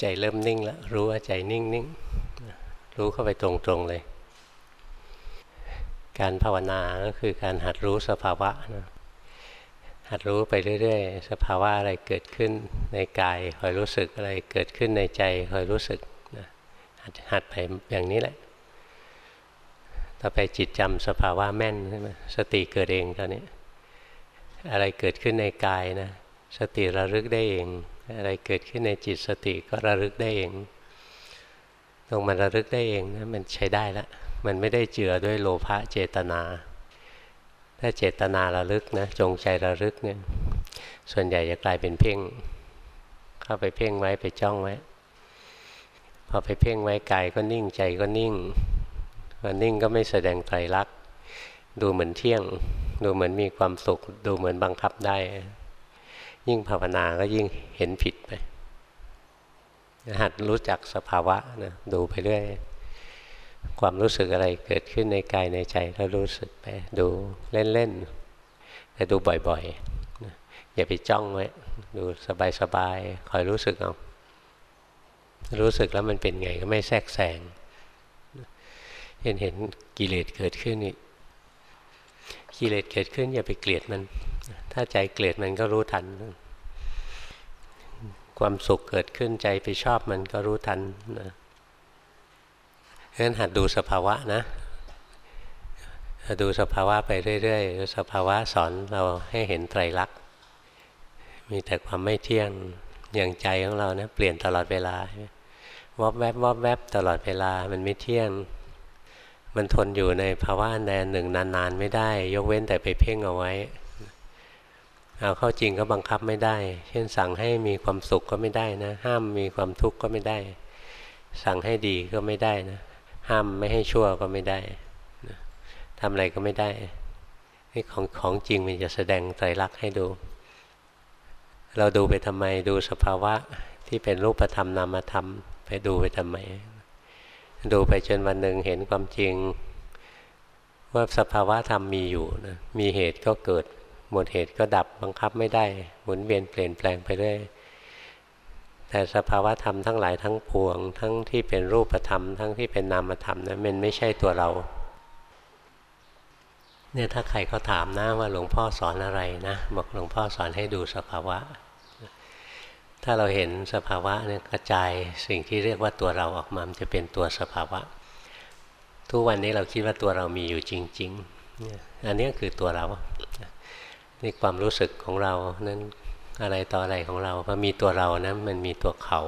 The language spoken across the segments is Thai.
ใจเริ่มนิ่งแล้ว รู้ว่าใจนิ่งนิ่งรู้เข้าไปตรงๆเลย การภาวนาก็คือการหัดรู้สภาวะนะหัดรู้ไปเรื่อย ๆ สภาวะอะไรเกิดขึ้นในกายคอยรู้สึกอะไรเกิดขึ้นในใจคอยรู้สึกนะหัดไปอย่างนี้แหละ ต่อไปจิตจำสภาวะแม่นใช่ไหมสติเกิดเองตอนนี้ อะไรเกิดขึ้นในกายนะ สติระลึกได้เอง อะไรเกิดขึ้นในจิตสติก็ระลึกได้เอง ตรงมันระลึกได้เองนะมันใช้ได้ล้วมันไม่ได้เจือด้วยโลภะเจตนา ถ้าเจตนาระลึกนะ จงใจระลึกเนี่ยส่วนใหญ่จะกลายเป็นเพ่ง เข้าไปเพ่งไว้ไปจ้องไว้ พอไปเพ่งไว้กายก็นิ่งใจก็นิ่งพอนิ่งก็ไม่แสดงไตรลักษณ์ดูเหมือนเที่ยง ดูเหมือนมีความสุข ดูเหมือนบังคับได้ ยิ่งภาวนาก็ยิ่งเห็นผิดไป หัดรู้จักสภาวะนะดูไปเรื่อย ความรู้สึกอะไรเกิดขึ้นในกายในใจแล้วรู้สึกไป ดูเล่นๆแต่ดูบ่อยๆอย่าไปจ้องไว้ ดูสบายๆคอยรู้สึกเอารู้สึกแล้วมันเป็นไงก็ไม่แทรกแซงเห็นเห็นกิเลสเกิดขึ้นนี่กิเลสเกิดขึ้นอย่าไปเกลียดมัน ถ้าใจเกลียดมันก็รู้ทัน ความสุขเกิดขึ้นใจไปชอบมันก็รู้ทันนะงั้นหัดดูสภาวะนะดูสภาวะไปเรื่อยๆ สภาวะสอนเราให้เห็นไตรลักษณ์ มีแต่ความไม่เที่ยง อย่างใจของเราเนะเปลี่ยนตลอดเวลาวอบแวบวอบแวบตลอดเวลา มันไม่เที่ยง มันทนอยู่ในภาวะแดนหนึ่งนานๆ ไม่ได้ ยกเว้นแต่ไปเพ่งเอาไว้ เอาเข้าจริงก็บังคับไม่ได้ เช่นสั่งให้มีความสุขก็ไม่ได้นะ ห้ามมีความทุกข์ก็ไม่ได้ สั่งให้ดีก็ไม่ได้นะ ห้ามไม่ให้ชั่วก็ไม่ได้ทำอะไรก็ไม่ได้ นี่ของของจริงมันจะแสดงไตรลักษณ์ให้ดู เราดูไปทำไม ดูสภาวะที่เป็นรูปธรรมนามธรรม ไปดูไปทำไม ดูไปจนวันหนึ่งเห็นความจริง ว่าสภาวะธรรมมีอยู่นะ มีเหตุก็เกิด หมดเหตุก็ดับบังคับไม่ได้ หมุนเวียนเปลี่ยนแปลงไปเรื่อยแต่สภาวะธรรมทั้งหลายทั้งปวง ทั้งที่เป็นรูปธรรม ทั้งที่เป็นนามธรรมนะมันไม่ใช่ตัวเรา เนี่ยถ้าใครเขาถามนะว่าหลวงพ่อสอนอะไรนะบอกหลวงพ่อสอนให้ดูสภาวะ ถ้าเราเห็นสภาวะเนี่ยกระจายสิ่งที่เรียกว่าตัวเราออกมามันจะเป็นตัวสภาวะ ทุกวันนี้เราคิดว่าตัวเรามีอยู่จริง ๆ อันนี้คือตัวเรา นี่ความรู้สึกของเรานั้นอะไรต่ออะไรของเราพอมีตัวเรานะมันมีตัวเขา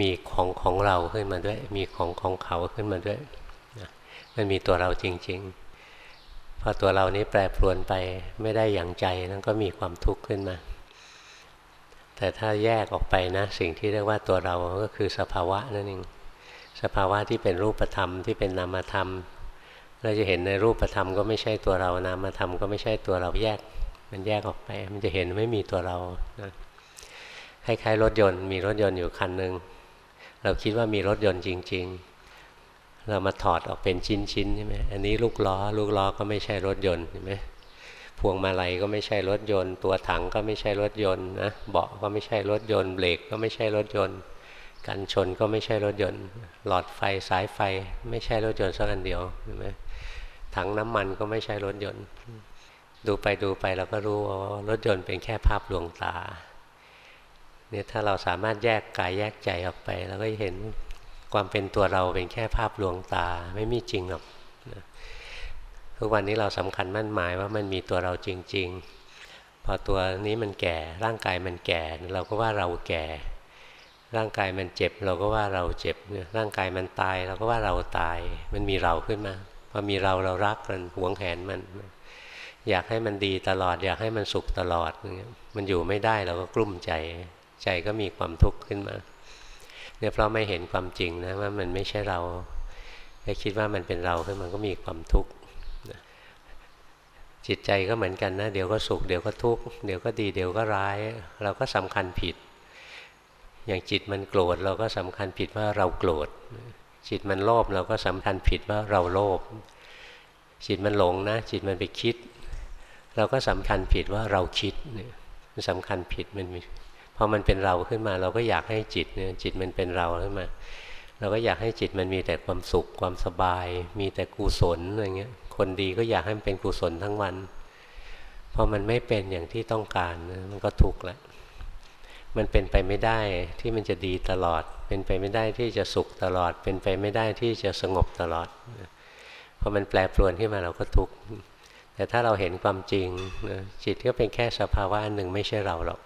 มีของของเราขึ้นมาด้วย มีของของเขาขึ้นมาด้วยมันมีตัวเราจริง ๆ พอตัวเรานี้แปรปรวนไปไม่ได้อย่างใจนั้นก็มีความทุกข์ขึ้นมา แต่ถ้าแยกออกไปนะ สิ่งที่เรียกว่าตัวเราก็คือสภาวะนั่นเองสภาวะที่เป็นรูปธรรมที่เป็นนามธรรม เราจะเห็นในรูปธรรมก็ไม่ใช่ตัวเรานามธรรมก็ไม่ใช่ตัวเราแยก มันแยกออกไป มันจะเห็นไม่มีตัวเรานะคล้ายๆรถยนต์ มีรถยนต์อยู่คันหนึ่งเราคิดว่ามีรถยนต์จริง ๆ เรามาถอดออกเป็นชิ้นๆใช่ไหมอันนี้ลูกล้อ ลูกล้อก็ไม่ใช่รถยนต์ใช่ไหมพวงมาลัยก็ไม่ใช่รถยนต์ ตัวถังก็ไม่ใช่รถยนต์นะเบาะก็ไม่ใช่รถยนต์เบรกก็ไม่ใช่รถยนต์ กันชนก็ไม่ใช่รถยนต์ หลอดไฟสายไฟ ไม่ใช่รถยนต์สักอันเดียวใช่ไหมถังน้ำมันก็ไม่ใช่รถยนต์ ดูไปดูไปเราก็รู้ว่ารถยนต์เป็นแค่ภาพลวงตาเนี่ยถ้าเราสามารถแยกกายแยกใจออกไปเราก็เห็นความเป็นตัวเราเป็นแค่ภาพลวงตาไม่มีจริงหรอกทุกวันนี้เราสำคัญมั่นหมายว่ามันมีตัวเราจริง ๆ พอตัวนี้มันแก่ ร่างกายมันแก่ เราก็ว่าเราแก่ ร่างกายมันเจ็บ เราก็ว่าเราเจ็บร่างกายมันตาย เราก็ว่าเราตาย มันมีเราขึ้นมาพอมีเราเรารักมันหวงแหนมัน อยากให้มันดีตลอด อยากให้มันสุขตลอด มันอยู่ไม่ได้เราก็กลุ้มใจ ใจก็มีความทุกข์ขึ้นมาเนี่ยเพราะไม่เห็นความจริงนะว่ามันไม่ใช่เราแค่คิดว่ามันเป็นเราขึ้นมันก็มีความทุกข์จิตใจก็เหมือนกันนะ เดี๋ยวก็สุขเดี๋ยวก็ทุกข์เดี๋ยวก็ดีเดี๋ยวก็ร้าย เราก็สำคัญผิด อย่างจิตมันโกรธเราก็สำคัญผิดว่าเราโกรธจิตมันโลภเราก็สำคัญผิดว่าเราโลภจิตมันหลงนะ จิตมันไปคิด เราก็สำคัญผิดว่าเราคิดเนี่ยมันสำคัญผิดมันพอพอมันเป็นเราขึ้นมา เราก็อยากให้จิตเนี่ยจิตมันเป็นเราขึ้นมา เราก็อยากให้จิตมันมีแต่ความสุขความสบาย มีแต่กุศลอะไรเงี้ยคนดีก็อยากให้มันเป็นกุศลทั้งวันพอมันไม่เป็นอย่างที่ต้องการมันก็ทุกข์ละมันเป็นไปไม่ได้ที่มันจะดีตลอด เป็นไปไม่ได้ที่จะสุขตลอด เป็นไปไม่ได้ที่จะสงบตลอดพอมันแปรปรวนขึ้นมาเราก็ทุกข์ แต่ถ้าเราเห็นความจริงจิตก็เป็นแค่สภาวะหนึ่งไม่ใช่เราหรอก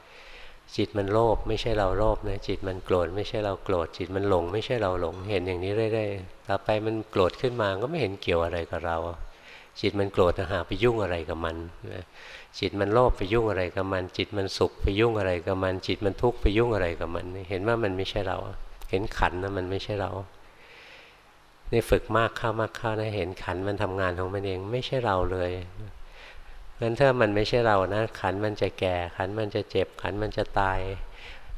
จิตมันโลภไม่ใช่เราโลภนะจิตมันโกรธไม่ใช่เราโกรธจิตมันหลง ไม่ใช่เราหลง เห็นอย่างนี้เรื่อยๆต่อไปมันโกรธขึ้นมาก็ไม่เห็นเกี่ยวอะไรกับเรา จิตมันโกรธนะหาไปยุ่งอะไรกับมันจิตมันโลภไปยุ่งอะไรกับมัน จิตมันสุขไปยุ่งอะไรกับมัน จิตมันทุกข์ไปยุ่งอะไรกับมัน เห็นว่ามันไม่ใช่เรา เห็นขันนะมันไม่ใช่เรา นี่ฝึกมากเข้ามากเข้านะเห็นขันมันทำงานของมันเองไม่ใช่เราเลยงั้นถ้ามันไม่ใช่เรานะ ขันมันจะแก่ ขันมันจะเจ็บ ขันมันจะตาย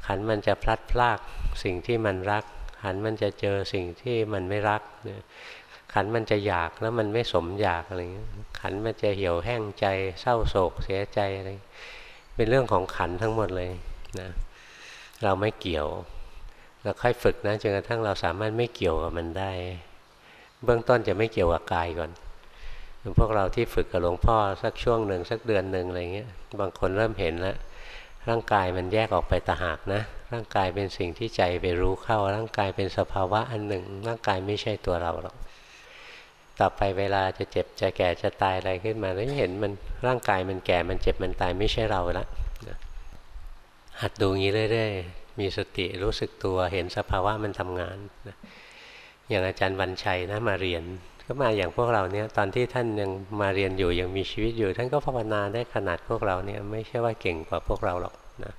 ขันมันจะพลัดพรากสิ่งที่มันรัก ขันมันจะเจอสิ่งที่มันไม่รัก ขันมันจะอยากแล้วมันไม่สมอยากอะไรเงี้ยขันมันจะเหี่ยวแห้งใจ เศร้าโศกเสียใจอะไรเป็นเรื่องของขันทั้งหมดเลยนะเราไม่เกี่ยวเราค่อยฝึกนะจนกระทั่งเราสามารถไม่เกี่ยวกับมันได้ เบื้องต้นจะไม่เกี่ยวกับกายก่อนพวกเราที่ฝึกกับหลวงพ่อสักช่วงหนึ่งสักเดือนหนึ่งอะไรเงี้ยบางคนเริ่มเห็นแล้วร่างกายมันแยกออกไปตาหากนะ ร่างกายเป็นสิ่งที่ใจไปรู้เข้า ร่างกายเป็นสภาวะอันหนึ่ง ร่างกายไม่ใช่ตัวเราหรอกต่อไปเวลาจะเจ็บจะแก่จะตายอะไรขึ้นมาแล้วเห็นมันร่างกายมันแก่มันเจ็บมันตายไม่ใช่เราละหัดดูงี้เรื่อยๆมีสติรู้สึกตัวเห็นสภาวะมันทำงาน อย่างอาจารย์วันชัยนะมาเรียน ก็มาอย่างพวกเราเนี่ยตอนที่ท่านยังมาเรียนอยู่ยังมีชีวิตอยู่ ท่านก็ภาวนาได้ขนาดพวกเราเนี่ยไม่ใช่ว่าเก่งกว่าพวกเราหรอกนะ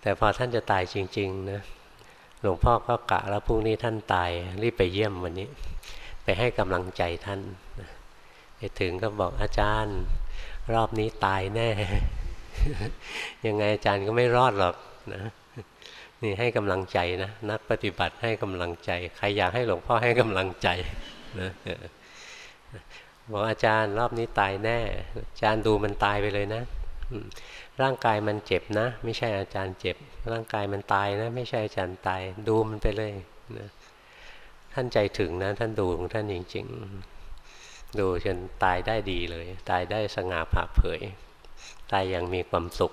แต่พอท่านจะตายจริงๆนะหลวงพ่อก็กะแล้วพรุ่งนี้ท่านตายรีบไปเยี่ยมวันนี้ ไปให้กำลังใจท่านไปถึงก็บอกอาจารย์ รอบนี้ตายแน่ ยังไงอาจารย์ก็ไม่รอดหรอกนะ นี่ให้กำลังใจนะนักปฏิบัติให้กำลังใจ ใครอยากให้หลวงพ่อให้กำลังใจนะบอกอาจารย์รอบนี้ตายแน่ อาจารย์ดูมันตายไปเลยนะร่างกายมันเจ็บนะ ไม่ใช่อาจารย์เจ็บ ร่างกายมันตายนะ ไม่ใช่อาจารย์ตายดูมันไปเลยนะท่านใจถึงนะ ท่านดูของท่านจริงๆดูจนตายได้ดีเลย ตายได้สง่าผ่าเผย ตายอย่างมีความสุข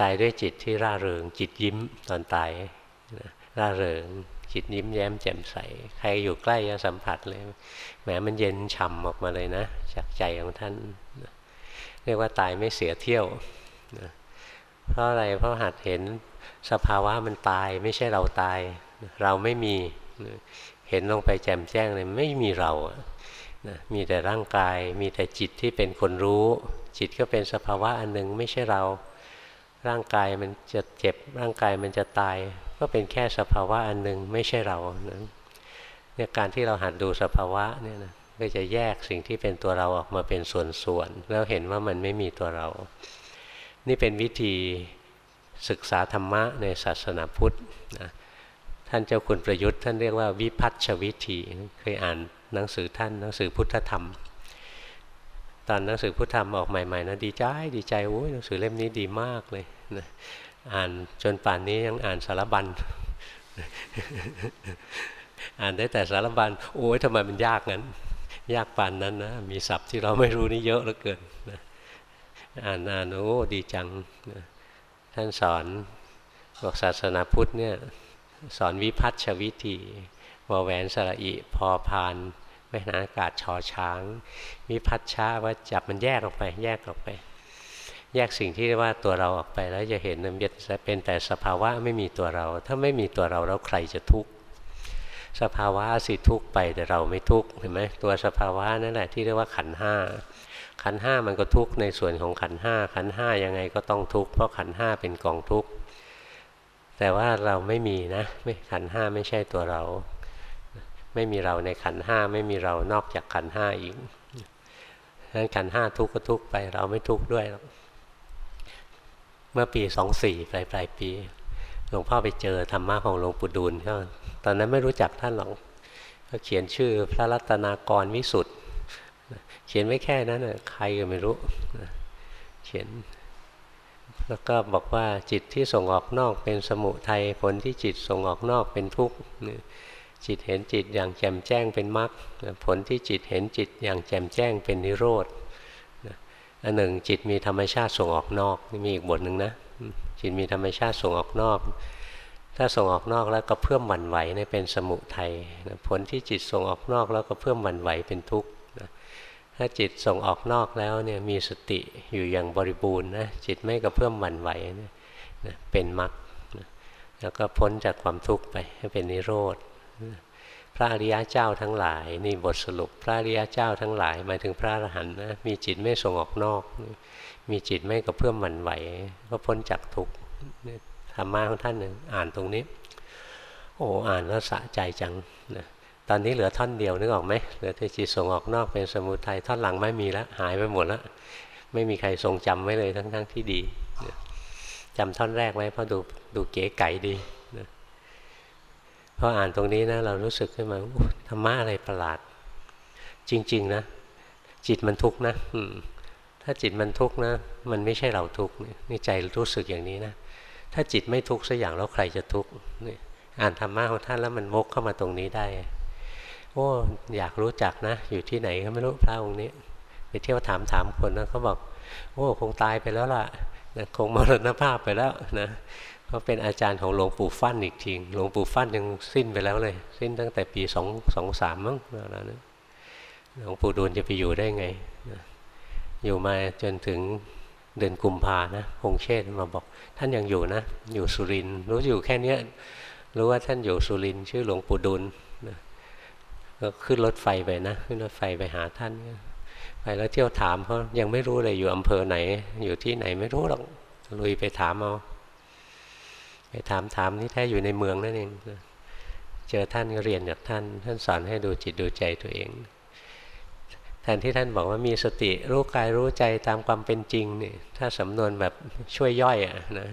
ตายด้วยจิตที่ร่าเริง จิตยิ้มตอนตายร่าเริง จิตยิ้มแย้มแจ่มใส ใครอยู่ใกล้จะสัมผัสเลยแหมมันเย็นฉ่ำออกมาเลยนะจากใจของท่านเรียกว่าตายไม่เสียเที่ยวเพราะอะไรเพราะหัดเห็นสภาวะมันตายไม่ใช่เราตาย เราไม่มีเห็นลงไปแจ่มแจ้งเลยไม่มีเรามีแต่ร่างกาย มีแต่จิตที่เป็นคนรู้ จิตก็เป็นสภาวะอันหนึ่งไม่ใช่เรา ร่างกายมันจะเจ็บร่างกายมันจะตาย ก็เป็นแค่สภาวะอันหนึ่งไม่ใช่เรานะเนี่ยการที่เราหัดดูสภาวะเนี่ยนะก็จะแยกสิ่งที่เป็นตัวเราออกมาเป็นส่วนๆแล้วเห็นว่ามันไม่มีตัวเรา นี่เป็นวิธีศึกษาธรรมะในศาสนาพุทธนะท่านเจ้าคุณประยุทธ์ท่านเรียกว่าวิพัฒชวิธีเคยอ่านหนังสือท่านหนังสือพุทธธรรม ตอนหนังสือพุทธธรรมออกใหม่ๆนะดีใจดีใจโอ้ยหนังสือเล่มนี้ดีมากเลย อ่านจนป่านนี้ยังอ่านสารบัญอ่านได้แต่สารบัญโอ้ยทำไมมันยากงั้น ยากป่านนั้นนะมีศัพท์ที่เราไม่รู้นี่เยอะเหลือเกินนะอ่านอ่านโอ้ดีจังนะท่านสอนบอกศาสนาพุทธเนี่ยสอนวิพัฒชวิธีวแหวนสระอิพอพานแม่นาอากาศชอช้าง วิพัฒชาว่าจับมันแยกออกไป แยกออกไป แยกสิ่งที่เรียกว่าตัวเราออกไปแล้วจะเห็นมันจะเป็นแต่สภาวะไม่มีตัวเรา ถ้าไม่มีตัวเราแล้วใครจะทุกข์สภาวะสิทุกข์ไปแต่เราไม่ทุกข์เห็นไหมตัวสภาวะนั่นแหละที่เรียกว่าขันห้าขันห้ามันก็ทุกข์ในส่วนของขันห้าขันห้ายังไงก็ต้องทุกข์เพราะขันห้าเป็นกองทุกข์แต่ว่าเราไม่มีนะไม่ขันห้าไม่ใช่ตัวเรา ไม่มีเราในขันห้าไม่มีเรานอกจากขันห้าอีกดังนั้นขันห้าทุกข์ก็ทุกข์ไปเราไม่ทุกข์ด้วยหรอก เมื่อปีสองสี่ปลายปลายปี หลวงพ่อไปเจอธรรมะของหลวงปู่ดูลก็ตอนนั้นไม่รู้จักท่านหรอกก็เขียนชื่อพระรัตนากรวิสุทธ์เขียนไว้แค่นั้นใครก็ไม่รู้เขียน แล้วก็บอกว่าจิตที่ส่งออกนอกเป็นสมุทัยผลที่จิตส่งออกนอกเป็นทุกข์จิตเห็นจิตอย่างแจ่มแจ้งเป็นมรรคผลที่จิตเห็นจิตอย่างแจ่มแจ้งเป็นนิโรธ อันหนึ่งจิตมีธรรมชาติส่งออกนอกนี่มีอีกบทหนึ่งนะจิตมีธรรมชาติส่งออกนอก ถ้าส่งออกนอกแล้วก็เพิ่มหวั่นไหวนี่เป็นสมุทัยผลที่จิตส่งออกนอกแล้วก็เพิ่มหวั่นไหวเป็นทุกข์ถ้าจิตส่งออกนอกแล้วเนี่ยมีสติอยู่อย่างบริบูรณ์นะจิตไม่กระเพื่อมหวั่นไหวนะเป็นมรรคแล้วก็พ้นจากความทุกข์ไปให้เป็นนิโรธ ระอริยะเจ้าทั้งหลายนี่บทสรุปพระอริยะเจ้าทั้งหลายหมายถึงพระอรหันต์นะมีจิตไม่ส่งออกนอก มีจิตไม่กระเพื่อมหวั่นไหว ก็พ้นจากทุกข์ธรรมะของท่านหนึ่งอ่านตรงนี้ โอ้อ่านแล้วสะใจจังนะตอนนี้เหลือท่อนเดียวนึกออกไหมเหลือที่จิตส่งออกนอกเป็นสมุทัยท่อนหลังไม่มีแล้วหายไปหมดแล้วไม่มีใครทรงจำไว้เลยทั้งๆทที่ดีจำท่อนแรกไว้เพราะดูดูเก๋ไก่ดี พออ่านตรงนี้นะเรารู้สึกขึ้นมาธรรมะอะไรประหลาด จริง ๆ นะ จิตมันทุกข์นะถ้าจิตมันทุกข์นะ มันไม่ใช่เราทุกข์นี่ใจรู้สึกอย่างนี้นะถ้าจิตไม่ทุกข์สักอย่างแล้วใครจะทุกข์อ่านธรรมะของท่านแล้วมันวกเข้ามาตรงนี้ได้ โอ้อยากรู้จักนะ อยู่ที่ไหนก็ไม่รู้พระองค์นี้ไปเที่ยวถามถามคนนะเขาบอก โอ้คงตายไปแล้วล่ะคงมรณภาพไปแล้วนะ เขาเป็นอาจารย์ของหลวงปู่ฟั่นอีกทีหลวงปู่ฟั่นยังสิ้นไปแล้วเลย สิ้นตั้งแต่ปีสองสองสามมั้งแล้วนะหลวงปู่ดูลจะไปอยู่ได้ไง อยู่มาจนถึงเดือนกุมภานะพงเชษมาบอก ท่านยังอยู่นะ อยู่สุรินรู้อยู่แค่เนี้ยรู้ว่าท่านอยู่สุรินชื่อหลวงปู่ดูลก็ขึ้นรถไฟไปนะ ขึ้นรถไฟไปหาท่าน ไปแล้วเที่ยวถามเพราะยังไม่รู้เลยอยู่อำเภอไหน อยู่ที่ไหนไม่รู้หรอกลุยไปถามเอา ไปถามถามนี่แท้อยู่ในเมืองนั่นเองเจอท่านก็เรียนจากท่าน ท่านสอนให้ดูจิตดูใจตัวเองแทนที่ท่านบอกว่ามีสติรู้กายรู้ใจตามความเป็นจริงนี่ถ้าสำนวนแบบช่วยย่อยอะนะ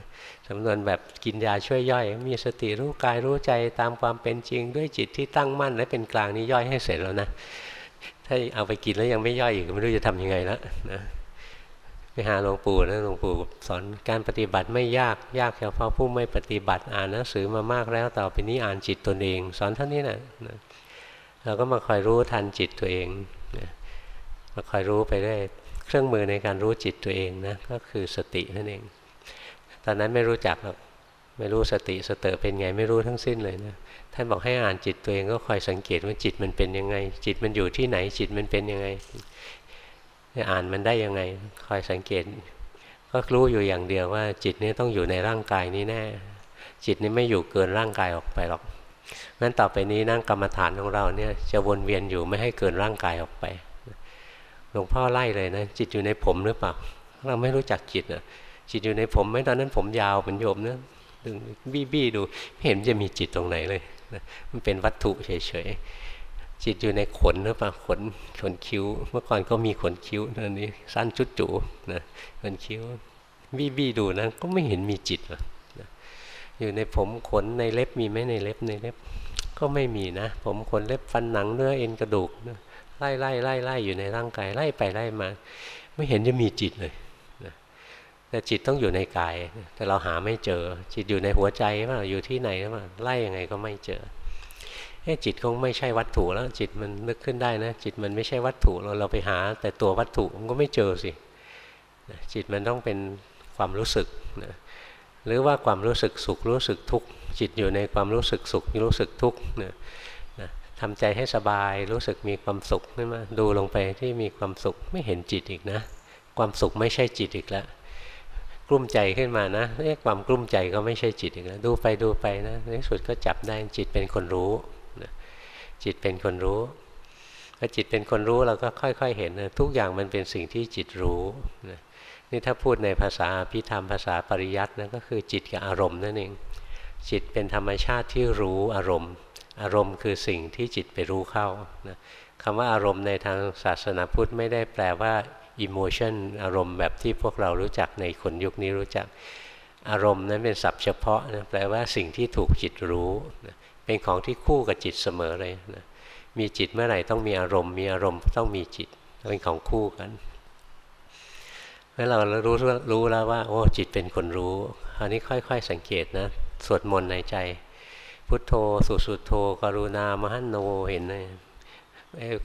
สำนวนแบบกินยาช่วยย่อย มีสติรู้กายรู้ใจตามความเป็นจริง ด้วยจิตที่ตั้งมั่นและเป็นกลางนี้ย่อยให้เสร็จแล้วนะถ้าเอาไปกินแล้วยังไม่ย่อยอีกไม่รู้จะทำยังไงแล้วนะ ไปหาหลวงปู่นะหลวงปู่สอนการปฏิบัติไม่ยากยากเฉพาะผู้ไม่ปฏิบัติอ่านหนังสือมามากแล้วต่อไปนี้อ่านจิตตนเอง สอนเท่านี้นะนะเราก็มาคอยรู้ทันจิตตัวเองนะมาคอยรู้ไปได้เครื่องมือในการรู้จิตตัวเองนะก็คือสตินั่นเอง ตอนนั้นไม่รู้จักหรอกไม่รู้สติสเตอเป็นไงไม่รู้ทั้งสิ้นเลยนะท่านบอกให้อ่านจิตตัวเองก็คอยสังเกตว่าจิตมันเป็นยังไง จิตมันอยู่ที่ไหนจิตมันเป็นยังไง จะอ่านมันได้ยังไง คอยสังเกต ก็รู้อยู่อย่างเดียวว่า จิตนี้ต้องอยู่ในร่างกายนี้แน่ จิตนี้ไม่อยู่เกินร่างกายออกไปหรอกงั้นต่อไปนี้นั่งกรรมฐานของเราเนี่ยจะวนเวียนอยู่ไม่ให้เกินร่างกายออกไปหลวงพ่อไล่เลยนะจิตอยู่ในผมหรือเปล่าเราไม่รู้จักจิตอะจิตอยู่ในผมไหมตอนนั้นผมยาวเป็นโยมนะดึงบี้บี้ดูไม่เห็นจะมีจิตตรงไหนเลยมันเป็นวัตถุเฉยๆ จิตอยู่ในขนหรือเปล่าขนขนคิ้ว เมื่อก่อนก็มีขนคิ้วนันนี่สั้นจุดจูนะขนคิ้วบี้บี้ดูนะก็ไม่เห็นมีจิตนะอยู่ในผมขนในเล็บมีไหมในเล็บในเล็บ ก็ไม่มีนะ ผมขนเล็บฟันหนังเนื้อเอ็นกระดูกนะไล่ไล่ไล่ไล่อยู่ในร่างกายไล่ไปไล่มา ไม่เห็นจะมีจิตเลยแต่จิตต้องอยู่ในกาย แต่เราหาไม่เจอ จิตอยู่ในหัวใจว่าอยู่ที่ไหนว่าไล่ยังไงก็ไม่เจอ เอ้จิตคงไม่ใช่วัตถุแล้ว จิตมันนึกขึ้นได้นะ จิตมันไม่ใช่วัตถุเราเราไปหา แต่ตัววัตถุมันก็ไม่เจอสิจิตมันต้องเป็นความรู้สึกนะหรือว่าความรู้สึกสุขรู้สึกทุกข์จิตอยู่ในความรู้สึกสุขรู้สึกทุกข์นะทำใจให้สบายรู้สึกมีความสุขขึ้นมาดูลงไปที่มีความสุขไม่เห็นจิตอีกนะ ความสุขไม่ใช่จิตอีกแล้วกลุ้มใจขึ้นมานะเรียกความกลุ้มใจก็ไม่ใช่จิตอีกแล้วดูไปดูไปนะในสุดก็จับได้จิตเป็นคนรู้ จิตเป็นคนรู้พอจิตเป็นคนรู้เราก็ค่อย ๆ เห็นนะทุกอย่างมันเป็นสิ่งที่จิตรู้นะนี่ถ้าพูดในภาษาพิธรรมภาษาปริยัตินะก็คือจิตกับอารมณ์นั่นเอง จิตเป็นธรรมชาติที่รู้อารมณ์ อารมณ์คือสิ่งที่จิตไปรู้เข้านะคำว่าอารมณ์ในทางศาสนาพุทธไม่ได้แปลว่าอิโมชันอารมณ์แบบที่พวกเรารู้จักในคนยุคนี้รู้จัก อารมณ์นั้นเป็นศัพท์เฉพาะนะแปลว่าสิ่งที่ถูกจิตรู้นะ เป็นของที่คู่กับจิตเสมอเลยนะมีจิตเมื่อไหร่ต้องมีอารมณ์ มีอารมณ์ต้องมีจิตเป็นของคู่กันเมื่อเรารู้รู้แล้วว่า โอ้จิตเป็นคนรู้คราวนี้ค่อย ๆ สังเกตนะสวดมนต์ในใจ พุทโธสุสุโธกรุณามหันโนเห็นไหม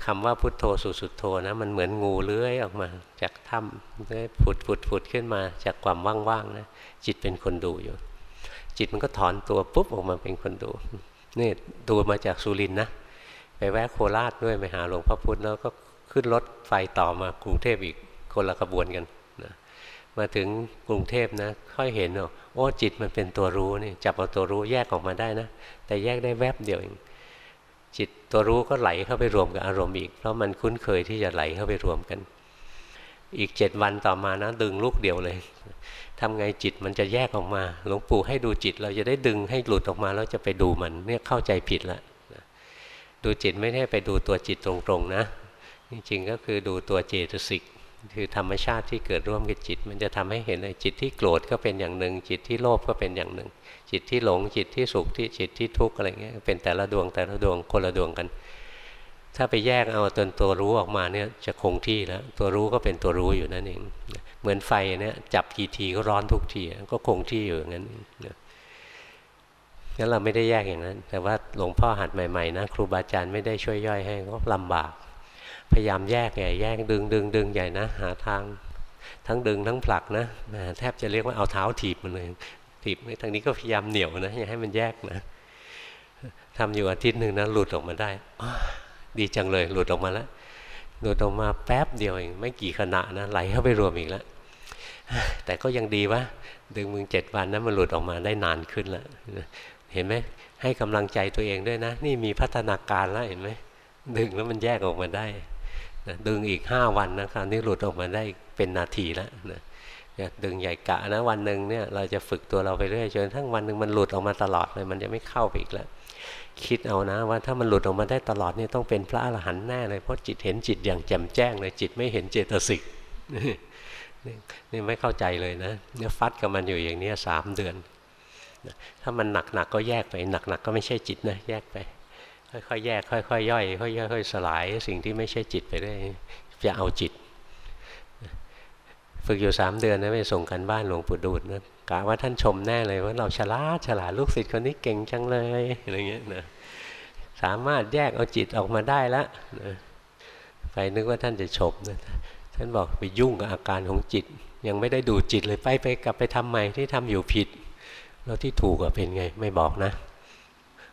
คำว่าพุทโธสุสุโธนะมันเหมือนงูเลื้อยออกมา จากถ้ำเลื้อยผุดผุดผุดขึ้นมาจากความว่างๆนะจิตเป็นคนดูอยู่ จิตมันก็ถอนตัวปุ๊บออกมาเป็นคนดู นี่ดูมาจากสุรินนะไปแวะโคราชด้วยไปหาหลวงพ่อพุธแล้วก็ขึ้นรถไฟต่อมากรุงเทพอีกคนละขบวนกันนะมาถึงกรุงเทพนะ ค่อยเห็นโอ้จิตมันเป็นตัวรู้นี่จับเอาตัวรู้แยกออกมาได้นะ แต่แยกได้แวบเดียวเองจิตตัวรู้ก็ไหลเข้าไปรวมกับอารมณ์อีก เพราะมันคุ้นเคยที่จะไหลเข้าไปรวมกัน อีกเจ็ดวันต่อมานะ ดึงลูกเดียวเลย ทำไงจิตมันจะแยกออกมา หลวงปู่ให้ดูจิต เราจะได้ดึงให้หลุดออกมาแล้วจะไปดูมันเนี่ยเข้าใจผิดละดูจิตไม่ได้ไปดูตัวจิตตรงๆนะ จริงๆก็คือดูตัวเจตสิกคือธรรมชาติที่เกิดร่วมกับจิต มันจะทำให้เห็นเลยจิตที่โกรธก็เป็นอย่างหนึ่ง จิตที่โลภก็เป็นอย่างหนึ่ง จิตที่หลงจิตที่สุขที่จิตที่ทุกข์อะไรเงี้ยเป็นแต่ละดวงแต่ละดวงคนละดวงกัน ถ้าไปแยกเอาตนตัวรู้ออกมาเนี่ยจะคงที่แล้วตัวรู้ก็เป็นตัวรู้อยู่นั่นเอง เหมือนไฟเนี่ยจับกี่ทีก็ร้อนทุกทีก็คงที่อยู่อย่างนั้นงั้นเราไม่ได้แยกอย่างนั้น แต่ว่าหลวงพ่อหัดใหม่ๆนะครูบาอาจารย์ไม่ได้ช่วยย่อยให้ก็ลำบาก พยายามแยกใหญ่แยกดึงดึงดึงใหญ่นะ หาทาง ทั้งดึงทั้งผลักนะแทบจะเรียกว่าเอาเท้าถีบมันเลยถีบทางนี้ก็พยายามเหนียวนะอย่าให้มันแยกนะทำอยู่อาทิตย์หนึ่งนะหลุดออกมาได้ดีจังเลยหลุดออกมาแล้ว หลุดออกมาแป๊บเดียวเองไม่กี่ขณะนะไหลเข้าไปรวมอีกแล้วแต่ก็ยังดีวะดึงมึงเจ็ดวันนะมันหลุดออกมาได้นานขึ้นแล้วเห็นไหมให้กำลังใจตัวเองด้วยนะ นี่มีพัฒนาการแล้วเห็นไหมดึงแล้วมันแยกออกมาได้นะดึงอีกห้าวันนะคราวนี้หลุดออกมาได้เป็นนาทีแล้วนะดึงใหญ่กะนะวันหนึ่งเนี่ยเราจะฝึกตัวเราไปเรื่อยจนทั้งวันหนึ่งมันหลุดออกมาตลอดเลย มันจะไม่เข้าไปอีกแล้ว คิดเอานะว่าถ้ามันหลุดออกมาได้ตลอดนี่ต้องเป็นพระอรหันต์แน่เลยเพราะจิตเห็นจิตอย่างแจ่มแจ้งเลยจิตไม่เห็นเจตสิกนี่ไม่เข้าใจเลยนะเนี่ยฟัดกับมันอยู่อย่างนี้สามเดือน ถ้ามันหนักๆกก็แยกไปหนักๆกก็ไม่ใช่จิตนะแยกไป ค่อยๆแยก ค่อยๆย่อยค่อยๆสลาย สิ่งที่ไม่ใช่จิตไปได้จะเอาจิต ฝึกอยู่สามเดือนนะไปส่งกันบ้านหลวงปู่ดูลนะกะว่าท่านชมแน่เลยว่าเราฉลาดฉลาดลูกศิษย์คนนี้เก่งจังเลยอะไรเงี้ยนะสามารถแยกเอาจิตออกมาได้แล้วนะไปนึกว่าท่านจะชมนะท่านบอกไปยุ่งกับอาการของจิต ยังไม่ได้ดูจิตเลยไปไปกลับไปทำใหม่ที่ทำอยู่ผิด แล้วที่ถูกเป็นไงไม่บอกนะ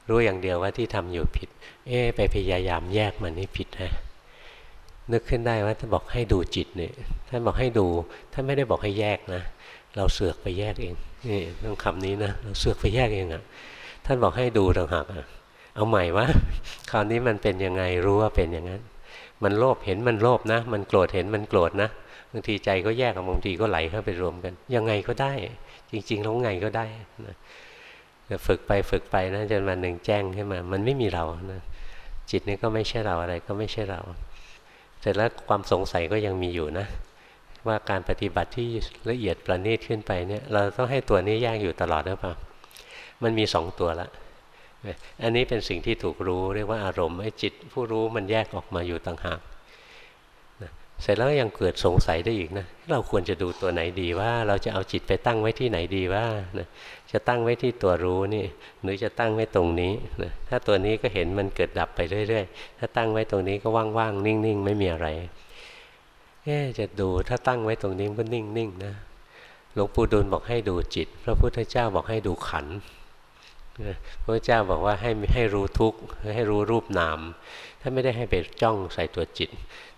รู้อย่างเดียวว่าที่ทำอยู่ผิด เอ๊ไปพยายามแยกมันนี่ผิดฮะ นึกขึ้นได้ว่าท่านบอกให้ดูจิตเนี่ยท่านบอกให้ดูท่านไม่ได้บอกให้แยกนะ เราเสือกไปแยกเองนี่ต้องคำนี้นะเราเสือกไปแยกเองอะ่ะท่านบอกให้ดูต่างหากอะเอาใหม่ว่าคราวนี้มันเป็นยังไงรู้ว่าเป็นอย่างนั้น มันโลภเห็นมันโลภนะ มันโกรธเห็นมันโกรธนะบางทีใจก็แยกกับบางทีก็ไหลเข้าไปรวมกัน ยังไงก็ได้ จริงๆแล้วไงก็ได้นะฝึกไปฝึกไปนะจนวันหนึ่งแจ้งขึ้นมา มันไม่มีเรานะจิตนี้ก็ไม่ใช่เราอะไรก็ไม่ใช่เรา เสร็จแล้วความสงสัยก็ยังมีอยู่นะ ว่าการปฏิบัติที่ละเอียดประณีตขึ้นไปเนี่ยเราต้องให้ตัวนี้แยกอยู่ตลอดหรือเปล่ามันมีสองตัวละอันนี้เป็นสิ่งที่ถูกรู้เรียกว่าอารมณ์ไอ้จิตผู้รู้มันแยกออกมาอยู่ต่างหาก เสร็จแล้วยังเกิดสงสัยได้อีกนะเราควรจะดูตัวไหนดีว่า เราจะเอาจิตไปตั้งไว้ที่ไหนดีว่านะจะตั้งไว้ที่ตัวรู้นี่ หรือจะตั้งไว้ตรงนี้นะถ้าตัวนี้ก็เห็นมันเกิดดับไปเรื่อยๆ ถ้าตั้งไว้ตรงนี้ก็ว่างๆ นิ่งๆ ไม่มีอะไรแค่จะดูถ้าตั้งไว้ตรงนี้ก็นิ่งๆนะหลวงปู่ดูลบอกให้ดูจิต พระพุทธเจ้าบอกให้ดูขัน พระเจ้าบอกว่าให้ให้รู้ทุกข์ให้รู้รูปนามถ้าไม่ได้ให้ไปจ้องใส่ตัวจิต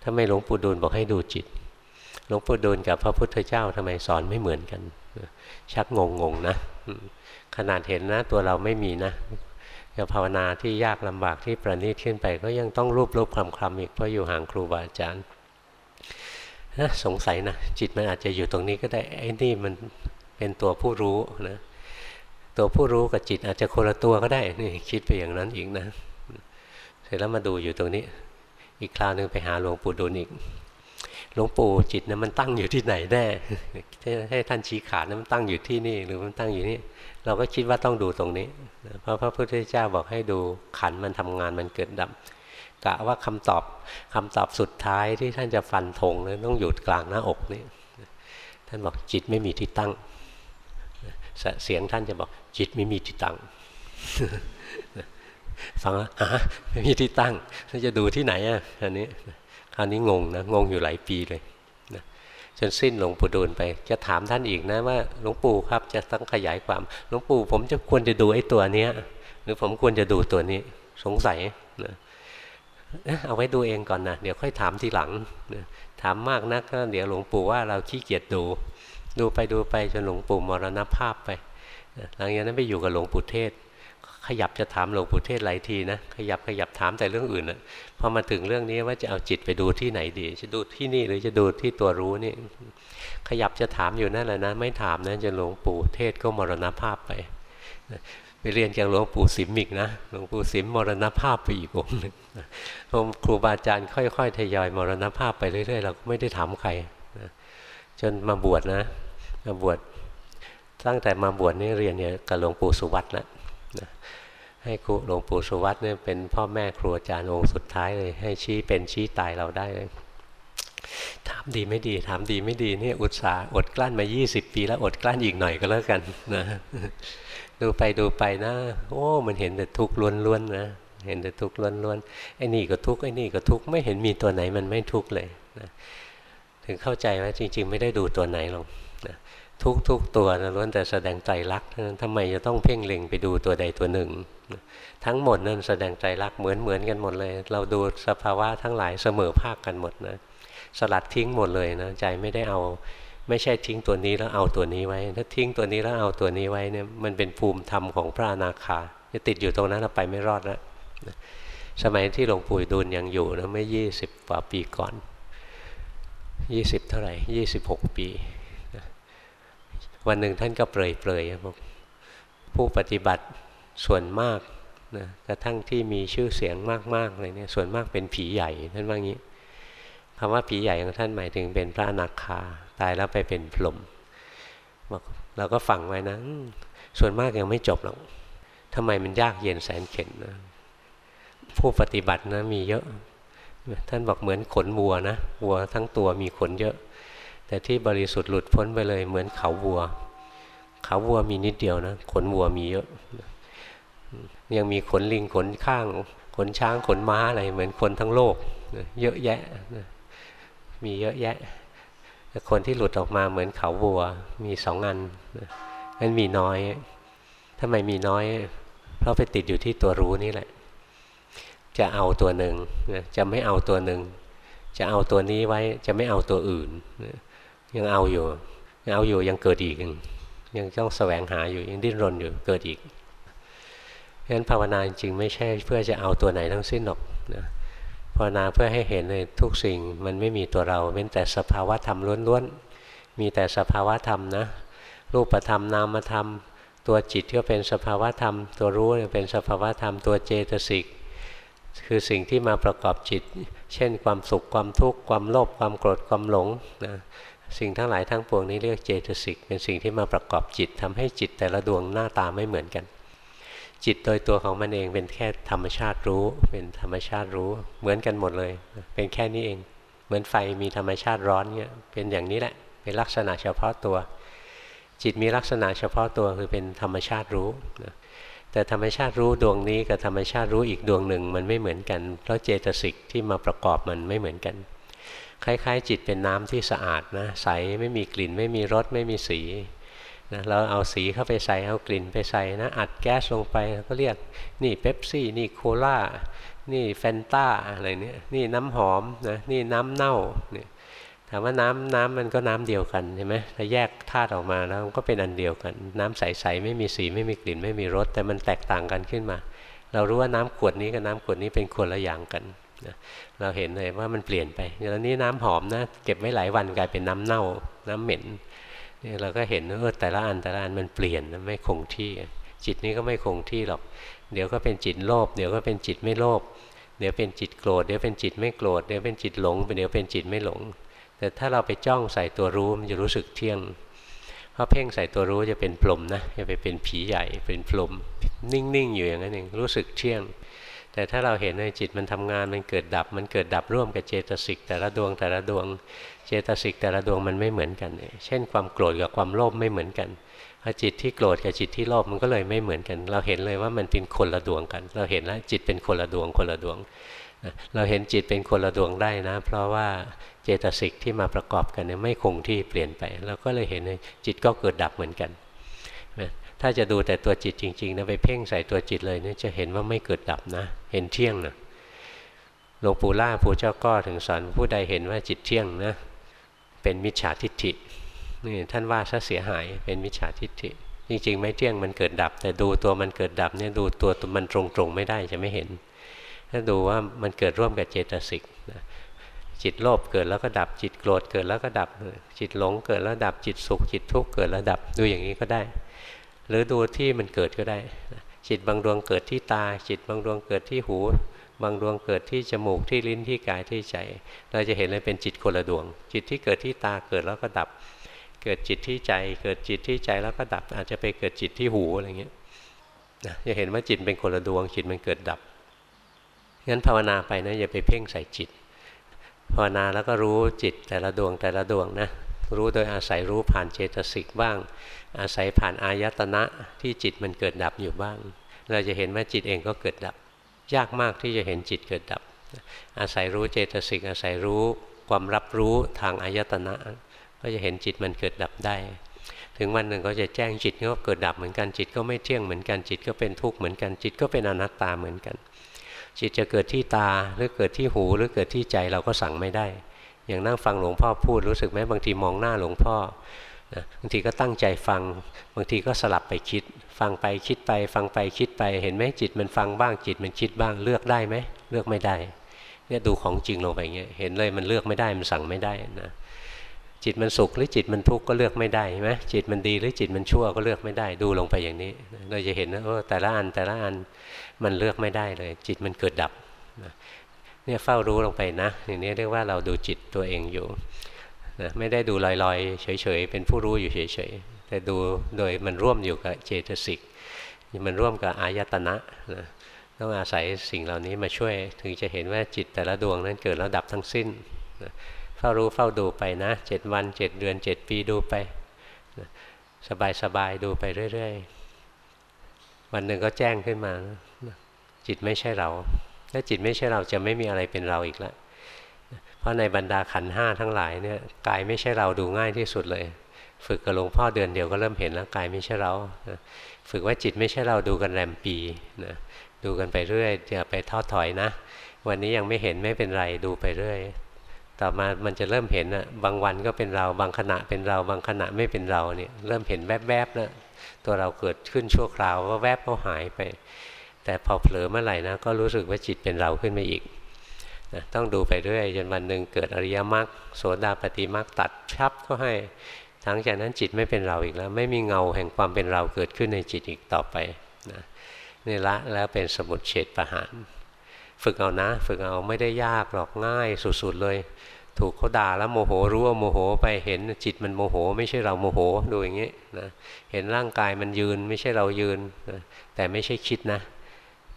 ทำไม่หลวงปู่ดูลบอกให้ดูจิตหลวงปู่ดูลกับพระพุทธเจ้าทำไมสอนไม่เหมือนกัน ชักงงงนะ ขนาดเห็นนะตัวเราไม่มีนะจะภาวนาที่ยากลำบากที่ประณีตขึ้นไป ก็ยังต้องรูปรูปคลำคลำอีกเพราะอยู่ห่างครูบาอาจารย์นะสงสัยนะจิตมันอาจจะอยู่ตรงนี้ก็ได้ไอ้นี่มันเป็นตัวผู้รู้นะ ตัวผู้รู้กับจิตอาจจะคนละตัวก็ได้นี่คิดไปอย่างนั้นอีกนะ เสร็จแล้วมาดูอยู่ตรงนี้ อีกคราวหนึ่งไปหาหลวงปู่ดูลอีกหลวงปู่จิตนะมันตั้งอยู่ที่ไหนแน่ให้ท่านชี้ขาดนะมันตั้งอยู่ที่นี่ หรือมันตั้งอยู่นี่เราก็คิดว่าต้องดูตรงนี้ เพราะพระพุทธเจ้าบอกให้ดูขันมันทำงานมันเกิดดับกะว่าคำตอบคำตอบสุดท้ายที่ท่านจะฟันธงเลยต้องอยู่กลางหน้าอกนี่ท่านบอกจิตไม่มีที่ตั้ง เสียงท่านจะบอกจิตไม่มีที่ตั้งฟังแล้วฮะไม่มีที่ตั้งจะดูที่ไหนอะอันนี้คราวนี้งงนะงงอยู่หลายปีเลยนะจนสิ้นหลวงปู่ดูลไป จะถามท่านอีกนะว่าหลวงปู่ครับจะต้องขยายความหลวงปู่ผมจะควรจะดูไอ้ตัวเนี้ย หรือผมควรจะดูตัวนี้ สงสัยนะเอาไว้ดูเองก่อนนะเดี๋ยวค่อยถามทีหลังนะถามมากนักก็เดี๋ยวหลวงปู่ว่าเราขี้เกียจดู ดูไปดูไปจนหลวงปู่มรณภาพไปหลังจากนั้นไปอยู่กับหลวงปู่เทศ ขยับจะถามหลวงปู่เทศหลายทีนะขยับขยับถามแต่เรื่องอื่นนะพอมาถึงเรื่องนี้ว่าจะเอาจิตไปดูที่ไหนดี จะดูที่นี่หรือจะดูที่ตัวรู้นี่ ขยับจะถามอยู่นั่นแหละนะ ไม่ถามนะจนหลวงปู่เทศก็มรณภาพไปไปเรียนจากหลวงปู่สิมอีกนะ หลวงปู่สิมมรณภาพไปอีกองหนึ่งครูบาอาจารย์ค่อยๆทยอยมรณภาพไปเรื่อยๆเราก็ไม่ได้ถามใครจนมาบวชนะ บวชตั้งแต่มาบวชนี่เรียนเนี่ยกับหลวงปู่สุวัตแล้วนะให้ครูหลวงปู่สุวัตเนี่ยเป็นพ่อแม่ครูอาจารย์องค์สุดท้ายเลย ให้ชี้เป็นชี้ตายเราได้เลยถามดีไม่ดีถามดีไม่ดีเนี่ยอุตส่าห์อดกลั้นมา 20 ปีแล้วอดกลั้นอีกหน่อยก็แล้วกันนะดูไปดูไปนะ โอ้มันเห็นแต่ทุกข์ล้วนๆนะเห็นแต่ทุกข์ล้วนๆไอ้นี่ก็ทุกข์ไอ้นี่ก็ทุกข์ไม่เห็นมีตัวไหนมันไม่ทุกข์เลยนะถึงเข้าใจว่าจริง ๆ ไม่ได้ดูตัวไหนหรอก นะทุกทุกตัวนะล้วนแต่แสดงใจรักนั้นทำไมจะต้องเพ่งเล็งไปดูตัวใดตัวหนึ่งนะทั้งหมดนั้นแสดงใจรักเหมือนเหมือนกันหมดเลย เราดูสภาวะทั้งหลายเสมอภาคกันหมดนะสลัดทิ้งหมดเลยนะใจไม่ได้เอา ไม่ใช่ทิ้งตัวนี้แล้วเอาตัวนี้ไว้ ถ้าทิ้งตัวนี้แล้วเอาตัวนี้ไว้เนี่ยมันเป็นภูมิธรรมของพระอนาคาจะติดอยู่ตรงนั้นเราไปไม่รอดแล้วสมัยที่หลวงปู่ดูลยังอยู่นะเมื่อยี่สิบกว่าปีก่อนยี่สิบเท่าไหร่ยี่สิบหกปี วันหนึ่งท่านก็เปรยเปรยบอกผู้ปฏิบัติส่วนมากนะกระทั่งที่มีชื่อเสียงมากๆเลยเนี่ยส่วนมากเป็นผีใหญ่ท่านว่างี้คำว่าผีใหญ่ของท่านหมายถึงเป็นพระอนาคาตายแล้วไปเป็นพรหมบอกเราก็ฟังไว้นะส่วนมากยังไม่จบหรอกทำไมมันยากเย็นแสนเข็ญนะผู้ปฏิบัตินะมีเยอะ ท่านบอกเหมือนขนวัวนะวัวทั้งตัวมีขนเยอะ แต่ที่บริสุทธิ์หลุดพ้นไปเลยเหมือนเขาวัว เขาวัวมีนิดเดียวนะขนวัวมีเยอะ ยังมีขนลิงขนข้าง ขนช้างขนม้าอะไรเหมือนคนทั้งโลก เยอะแยะมีเยอะแยะคนที่หลุดออกมาเหมือนเขาวัว มีสองอันนั่นมีน้อยทำไมมีน้อย เพราะไปติดอยู่ที่ตัวรู้นี่แหละ จะเอาตัวหนึ่งจะไม่เอาตัวหนึ่ง จะเอาตัวนี้ไว้จะไม่เอาตัวอื่น ยังเอาอยู่ยังเอาอยู่ยังเกิดอีกยังต้องแสวงหาอยู่ยังดิ้นรนอยู่เกิดอีกเพราะฉะนั้นภาวนาจริงไม่ใช่เพื่อจะเอาตัวไหนทั้งสิ้นหรอกนะภาวนาเพื่อให้เห็นเลยทุกสิ่งมันไม่มีตัวเราเป็นแต่สภาวะธรรมล้วนๆมีแต่สภาวะธรรมนะรูปธรรมนามธรรม ตัวจิตก็เป็นสภาวะธรรม ตัวรู้เป็นสภาวะธรรมตัวเจตสิกคือสิ่งที่มาประกอบจิต เช่นความสุขความทุกข์ความโลภความโกรธความหลงนะ สิ่งทั้งหลายทั้งปวงนี้เรียกเจตสิก เป็นสิ่งที่มาประกอบจิตทำให้จิตแต่ละดวงหน้าตาไม่เหมือนกัน จิตโดยตัวของมันเองเป็นแค่ธรรมชาติรู้ เป็นธรรมชาติรู้เหมือนกันหมดเลย เป็นแค่นี้เอง เหมือนไฟมีธรรมชาติร้อนเนี่ยเป็นอย่างนี้แหละเป็นลักษณะเฉพาะตัว จิตมีลักษณะเฉพาะตัวคือเป็นธรรมชาติรู้นะแต่ธรรมชาติรู้ดวงนี้กับธรรมชาติรู้อีกดวงหนึ่งมันไม่เหมือนกัน เพราะเจตสิกที่มาประกอบมันไม่เหมือนกัน คล้ายๆ จิตเป็นน้ำที่สะอาดนะใสไม่มีกลิ่น ไม่มีรสไม่มีสีนะเราเอาสีเข้าไปใส่เอากลิ่นไปใส่นะอัดแก๊สลงไปก็เรียกนี่เป๊ปซี่นี่โคลานี่แฟนต้าอะไรเนี่ยนี่น้ำหอมนะนี่น้ำเน่าเนี่ยถามว่าน้ำน้ำมันก็น้ำเดียวกันใช่ไหมถ้าแยกธาตุออกมาแล้วมันก็เป็นอันเดียวกัน น้ำใสๆไม่มีสีไม่มีกลิ่นไม่มีรสแต่มันแตกต่างกันขึ้นมา เรารู้ว่าน้ำขวดนี้กับน้ำขวดนี้เป็นคนละอย่างกัน นะเราเห็นเลยว่ามันเปลี่ยนไปแล้วนี้น้ำหอมนะเก็บไว้หลายวันกลายเป็นน้ำเน่า น้ำเหม็นนี่เราก็เห็นว่าแต่ละอันแต่ละอันมันเปลี่ยนไม่คงที่ จิตนี้ก็ไม่คงที่หรอก เดี๋ยวก็เป็นจิตโลภเดี๋ยวก็เป็นจิตไม่โลภเดี๋ยวเป็นจิตโกรธเดี๋ยวเป็นจิตไม่โกรธเดี๋ยวเป็นจิตหลงเดี๋ยวเป็นจิตไม่หลง แต่ถ้าเราไปจ้องใส่ตัวรู้มันจะรู้สึกเที่ยงเพราะเพ่งใส่ตัวรู้จะเป็นพรมนะจะไปเป็นผีใหญ่เป็นพรมนิ่งๆอยู่อย่างนั้นเองรู้สึกเที่ยง แต่ถ้าเราเห็นในจิตมันทำงานมันเกิดดับ มันเกิดดับร่วมกับเจตสิกแต่ละดวงแต่ละดวง เจตสิกแต่ละดวงมันไม่เหมือนกัน เช่นความโกรธกับความโลภไม่เหมือนกันจิตที่โกรธกับจิตที่โลภมันก็เลยไม่เหมือนกัน เราเห็นเลยว่ามันเป็นคนละดวงกัน เราเห็นแล้วจิตเป็นคนละดวงคนละดวง เราเห็นจิตเป็นคนละดวงได้นะ เพราะว่าเจตสิกที่มาประกอบกันเนี่ยไม่คงที่เปลี่ยนไป เราก็เลยเห็นจิตก็เกิดดับเหมือนกัน ถ้าจะดูแต่ตัวจิตจริงๆนะไปเพ่งใส่ตัวจิตเลยเนี่ยจะเห็นว่าไม่เกิดดับนะ เห็นเที่ยงนะหลวงปู่ล่าปู่เจ้าก็ถึงสอนผู้ใดเห็นว่าจิตเที่ยงนะเป็นมิจฉาทิฏฐินี่ท่านว่าซะเสียหายเป็นมิจฉาทิฏฐิจริงๆ ไม่เที่ยงมันเกิดดับ แต่ดูตัวมันเกิดดับเนี่ยดูตัวมันตรงๆไม่ได้จะไม่เห็น ถ้าดูว่ามันเกิดร่วมกับเจตสิกนะจิตโลภเกิดแล้วก็ดับจิตโกรธเกิดแล้วก็ดับจิตหลงเกิดแล้วดับจิตสุขจิตทุกข์เกิดแล้วดับดูอย่างนี้ก็ได้ หรือดูที่มันเกิดก็ได้ จิตบางดวงเกิดที่ตา จิตบางดวงเกิดที่หู บางดวงเกิดที่จมูกที่ลิ้นที่กายที่ใจ เราจะเห็นเลยเป็นจิตคนละดวง จิตที่เกิดที่ตาเกิดแล้วก็ดับ เกิดจิตที่ใจ เกิดจิตที่ใจแล้วก็ดับ อาจจะไปเกิดจิตที่หูอะไรเงี้ยนะจะเห็นว่าจิตเป็นคนละดวง จิตมันเกิดดับงั้นภาวนาไปนะอย่าไปเพ่งใส่จิต ภาวนาแล้วก็รู้จิตแต่ละดวงแต่ละดวงนะ รู้โดยอาศัยรู้ผ่านเจตสิกบ้าง อาศัยผ่านอายตนะที่จิตมันเกิดดับอยู่บ้าง เราจะเห็นว่าจิตเองก็เกิดดับ ยากมากที่จะเห็นจิตเกิดดับ อาศัยรู้เจตสิกอาศัยรู้ความรับรู้ทางอายตนะ ก็จะเห็นจิตมันเกิดดับได้ ถึงวันหนึ่งก็จะแจ้งจิตก็เกิดดับเหมือนกันจิตก็ไม่เที่ยงเหมือนกันจิตก็เป็นทุกข์เหมือนกันจิตก็เป็นอนัตตาเหมือนกัน จิตจะเกิดที่ตาหรือเกิดที่หูหรือเกิดที่ใจเราก็สั่งไม่ได้ อย่างนั่งฟังหลวงพ่อพูดรู้สึกไหมบางทีมองหน้าหลวงพ่อนะบางทีก็ตั้งใจฟัง บางทีก็สลับไปคิด ฟังไปคิดไป ฟังไปคิดไป เห็นไหมจิตมันฟังบ้างจิตมันคิดบ้างเลือกได้ไหมเลือกไม่ได้เนี่ยดูของจริงลงไปเงี้ยเห็นเลยมันเลือกไม่ได้มันสั่งไม่ได้นะจิตมันสุขหรือจิตมันทุกข์ก็เลือกไม่ได้ไหมจิตมันดีหรือจิตมันชั่วก็เลือกไม่ได้ดูลงไปอย่างนี้ เราจะเห็นนะโอ้แต่ละอันแต่ละอันมันเลือกไม่ได้เลย จิตมันเกิดดับ เนี่ยเฝ้ารู้ลงไปนะ อย่างนี้เรียกว่าเราดูจิตตัวเองอยู่นะไม่ได้ดูลอยๆ เฉยๆ เป็นผู้รู้อยู่เฉยๆ แต่ดูโดยมันร่วมอยู่กับเจตสิก มันร่วมกับอายตนะนะต้องอาศัยสิ่งเหล่านี้มาช่วย ถึงจะเห็นว่าจิตแต่ละดวงนั้นเกิดแล้วดับทั้งสิ้นนะเฝ้ารู้เฝ้าดูไปนะเจ็ดวันเจ็ดเดือนเจ็ดปีดูไปนะสบายๆ ดูไปเรื่อยๆ วันหนึ่งก็แจ้งขึ้นมานะจิตไม่ใช่เรา ถ้าจิตไม่ใช่เราจะไม่มีอะไรเป็นเราอีกแล้วเพราะในบรรดาขันห้าทั้งหลายเนี่ยกายไม่ใช่เราดูง่ายที่สุดเลย ฝึกกับหลวงพ่อเดือนเดียวก็เริ่มเห็นแล้วกายไม่ใช่เราฝึกว่าจิตไม่ใช่เราดูกันแรมปีนะดูกันไปเรื่อยอย่าไปทอดถอยนะ วันนี้ยังไม่เห็นไม่เป็นไรดูไปเรื่อย ต่อมามันจะเริ่มเห็นนะบางวันก็เป็นเราบางขณะเป็นเราบางขณะไม่เป็นเราเนี่ยเริ่มเห็นแวบๆนะตัวเราเกิดขึ้นชั่วคราวว่าแวบก็หายไป แต่พอเผลอเมื่อไหร่นะก็รู้สึกว่าจิตเป็นเราขึ้นมาอีกนะต้องดูไปเรื่อยจนวันหนึ่งเกิดอริยมรรคโสดาปฏิมรรคตัดชับก็ให้หลังจากนั้นจิตไม่เป็นเราอีกแล้ว ไม่มีเงาแห่งความเป็นเราเกิดขึ้นในจิตอีกต่อไปนะนี่ละแล้วเป็นสมุดเฉดประหารฝึกเอานะ ฝึกเอาไม่ได้ยากหรอกง่ายสุดๆเลย ถูกเขาด่าแล้วโมโหรู้ว่าโมโหไปเห็นจิตมันโมโห ไม่ใช่เราโมโหดูอย่างนี้นะเห็นร่างกายมันยืนไม่ใช่เรายืนนะแต่ไม่ใช่คิดนะ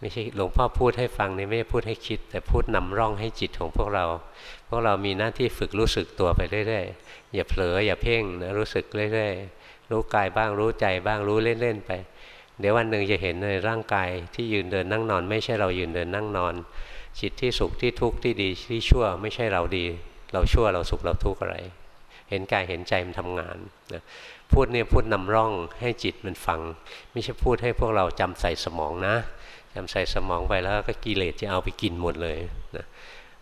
ไม่ใช่หลวงพ่อพูดให้ฟังนี่ไม่ได้พูดให้คิด แต่พูดนำร่องให้จิตของพวกเรา พวกเรามีหน้าที่ฝึกรู้สึกตัวไปเรื่อยๆอย่าเผลออย่าเพ่งนะรู้สึกเรื่อยๆรู้กายบ้างรู้ใจบ้างรู้เล่นๆไป เดี๋ยววันหนึ่งจะเห็นในร่างกายที่ยืนเดินนั่งนอน ไม่ใช่เรายืนเดินนั่งนอน จิตที่สุขที่ทุกข์ที่ดีที่ชั่ว ไม่ใช่เราดี เราชั่วเราสุขเราทุกข์อะไร เห็นกายเห็นใจมันทำงานนะพูดเนี่ยพูดนำร่องให้จิตมันฟัง ไม่ใช่พูดให้พวกเราจำใส่สมองนะ จำใส่สมองไปแล้วก็กิเลสจะเอาไปกินหมดเลยนะ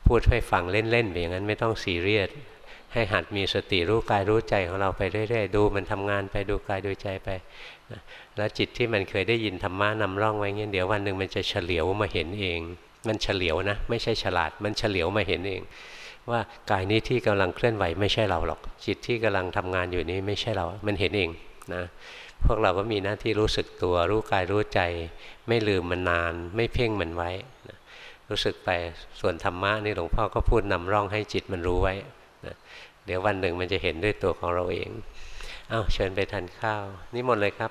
พูดให้ฟังเล่นๆไปอย่างนั้นไม่ต้องซีเรียสให้หัดมีสติรู้กายรู้ใจของเราไปเรื่อยๆดูมันทำงานไปดูกายดูใจไปนะแล้วจิตที่มันเคยได้ยินธรรมะนำร่องไว้เงี้ยเดี๋ยววันหนึ่งมันจะเฉลียวมาเห็นเอง มันเฉลียวนะ ไม่ใช่ฉลาด มันเฉลียวมาเห็นเอง ว่ากายนี้ที่กำลังเคลื่อนไหวไม่ใช่เราหรอก จิตที่กำลังทำงานอยู่นี้ไม่ใช่เรา มันเห็นเองนะ พวกเราก็มีหน้าที่รู้สึกตัวรู้กายรู้ใจ ไม่ลืมมันนาน ไม่เพ่งมันไว้นะรู้สึกไปส่วนธรรมะนี่หลวงพ่อก็พูดนำร่องให้จิตมันรู้ไว้นะเดี๋ยววันหนึ่งมันจะเห็นด้วยตัวของเราเองเอา้าเชิญไปทานข้าวนี่หมดเลยครับ